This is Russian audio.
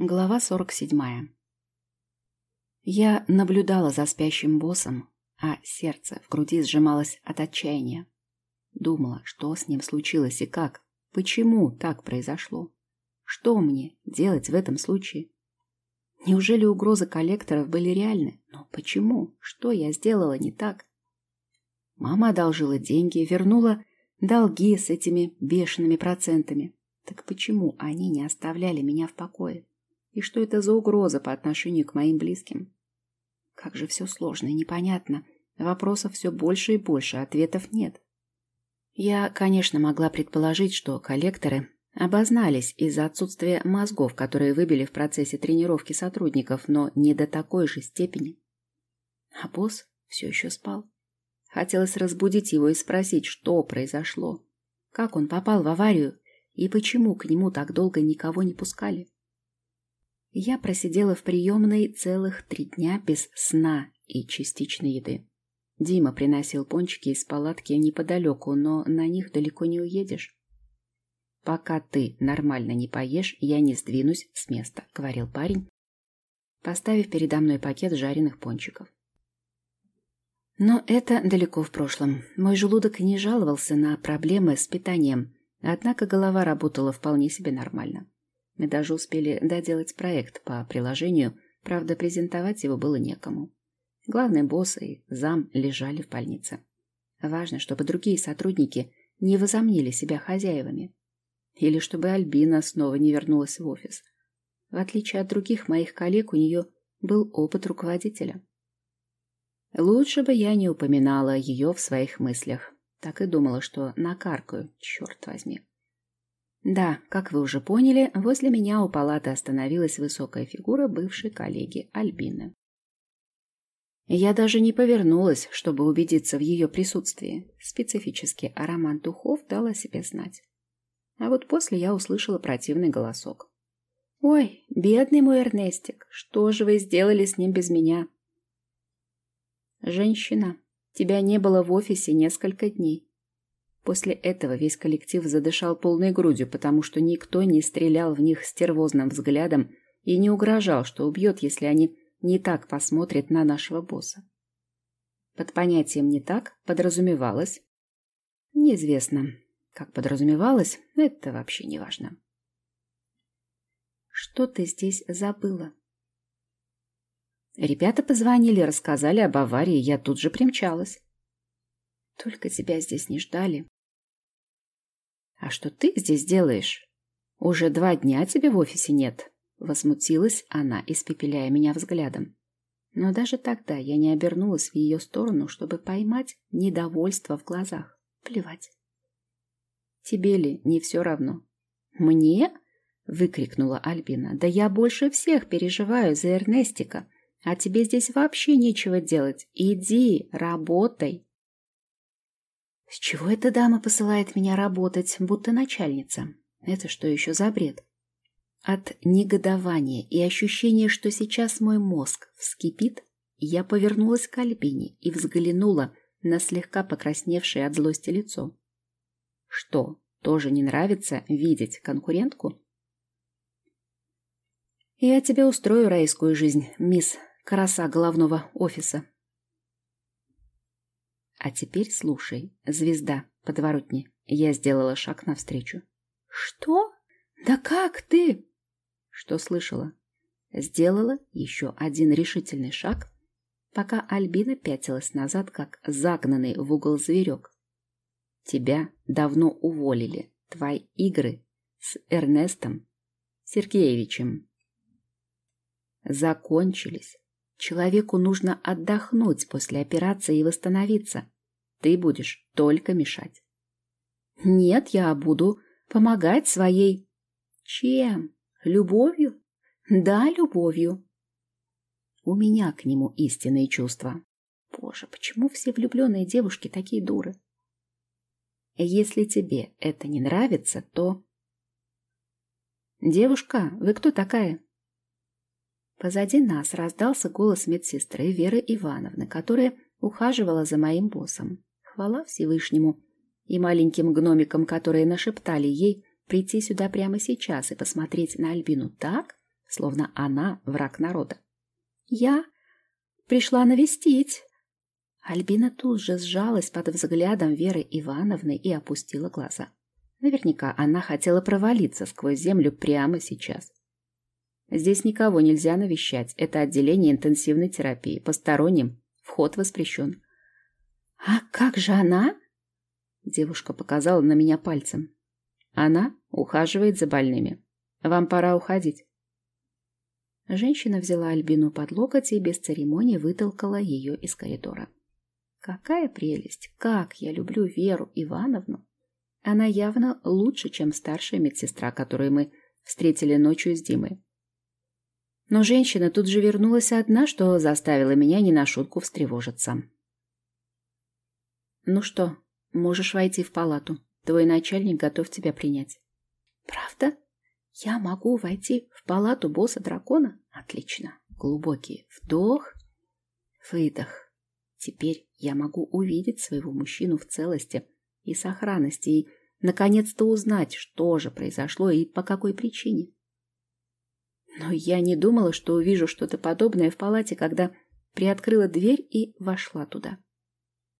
Глава 47. Я наблюдала за спящим боссом, а сердце в груди сжималось от отчаяния. Думала, что с ним случилось и как, почему так произошло. Что мне делать в этом случае? Неужели угрозы коллекторов были реальны? Но почему? Что я сделала не так? Мама одолжила деньги, вернула долги с этими бешеными процентами. Так почему они не оставляли меня в покое? И что это за угроза по отношению к моим близким? Как же все сложно и непонятно. Вопросов все больше и больше, ответов нет. Я, конечно, могла предположить, что коллекторы обознались из-за отсутствия мозгов, которые выбили в процессе тренировки сотрудников, но не до такой же степени. А босс все еще спал. Хотелось разбудить его и спросить, что произошло, как он попал в аварию и почему к нему так долго никого не пускали. Я просидела в приемной целых три дня без сна и частичной еды. Дима приносил пончики из палатки неподалеку, но на них далеко не уедешь. «Пока ты нормально не поешь, я не сдвинусь с места», — говорил парень, поставив передо мной пакет жареных пончиков. Но это далеко в прошлом. Мой желудок не жаловался на проблемы с питанием, однако голова работала вполне себе нормально. Мы даже успели доделать проект по приложению, правда, презентовать его было некому. Главный босс и зам лежали в больнице. Важно, чтобы другие сотрудники не возомнили себя хозяевами. Или чтобы Альбина снова не вернулась в офис. В отличие от других моих коллег, у нее был опыт руководителя. Лучше бы я не упоминала ее в своих мыслях. Так и думала, что накаркаю, черт возьми. Да, как вы уже поняли, возле меня у палаты остановилась высокая фигура бывшей коллеги Альбины. Я даже не повернулась, чтобы убедиться в ее присутствии. Специфический аромат духов дал о себе знать. А вот после я услышала противный голосок. «Ой, бедный мой Эрнестик, что же вы сделали с ним без меня?» «Женщина, тебя не было в офисе несколько дней. После этого весь коллектив задышал полной грудью, потому что никто не стрелял в них стервозным взглядом и не угрожал, что убьет, если они не так посмотрят на нашего босса. Под понятием «не так» подразумевалось... Неизвестно, как подразумевалось, это вообще не важно. Что ты здесь забыла? Ребята позвонили, рассказали об аварии, я тут же примчалась. Только тебя здесь не ждали. «А что ты здесь делаешь? Уже два дня тебе в офисе нет», — возмутилась она, испепеляя меня взглядом. Но даже тогда я не обернулась в ее сторону, чтобы поймать недовольство в глазах. Плевать. «Тебе ли не все равно?» «Мне?» — выкрикнула Альбина. «Да я больше всех переживаю за Эрнестика, а тебе здесь вообще нечего делать. Иди, работай!» С чего эта дама посылает меня работать, будто начальница? Это что еще за бред? От негодования и ощущения, что сейчас мой мозг вскипит, я повернулась к Альбине и взглянула на слегка покрасневшее от злости лицо. Что, тоже не нравится видеть конкурентку? Я тебе устрою райскую жизнь, мисс краса головного офиса. А теперь слушай, звезда подворотни. Я сделала шаг навстречу. Что? Да как ты? Что слышала? Сделала еще один решительный шаг, пока Альбина пятилась назад, как загнанный в угол зверек. Тебя давно уволили. Твои игры с Эрнестом Сергеевичем закончились. Человеку нужно отдохнуть после операции и восстановиться. Ты будешь только мешать. Нет, я буду помогать своей... Чем? Любовью? Да, любовью. У меня к нему истинные чувства. Боже, почему все влюбленные девушки такие дуры? Если тебе это не нравится, то... Девушка, вы кто такая? Позади нас раздался голос медсестры Веры Ивановны, которая ухаживала за моим боссом. Хвала Всевышнему и маленьким гномикам, которые нашептали ей прийти сюда прямо сейчас и посмотреть на Альбину так, словно она враг народа. «Я пришла навестить». Альбина тут же сжалась под взглядом Веры Ивановны и опустила глаза. Наверняка она хотела провалиться сквозь землю прямо сейчас. Здесь никого нельзя навещать. Это отделение интенсивной терапии. Посторонним вход воспрещен. «А как же она?» Девушка показала на меня пальцем. «Она ухаживает за больными. Вам пора уходить». Женщина взяла Альбину под локоть и без церемонии вытолкала ее из коридора. Какая прелесть! Как я люблю Веру Ивановну! Она явно лучше, чем старшая медсестра, которую мы встретили ночью с Димой. Но женщина тут же вернулась одна, что заставило меня не на шутку встревожиться. «Ну что, можешь войти в палату. Твой начальник готов тебя принять». «Правда? Я могу войти в палату босса дракона? Отлично. Глубокий вдох, выдох. Теперь я могу увидеть своего мужчину в целости и сохранности и, наконец-то, узнать, что же произошло и по какой причине. Но я не думала, что увижу что-то подобное в палате, когда приоткрыла дверь и вошла туда.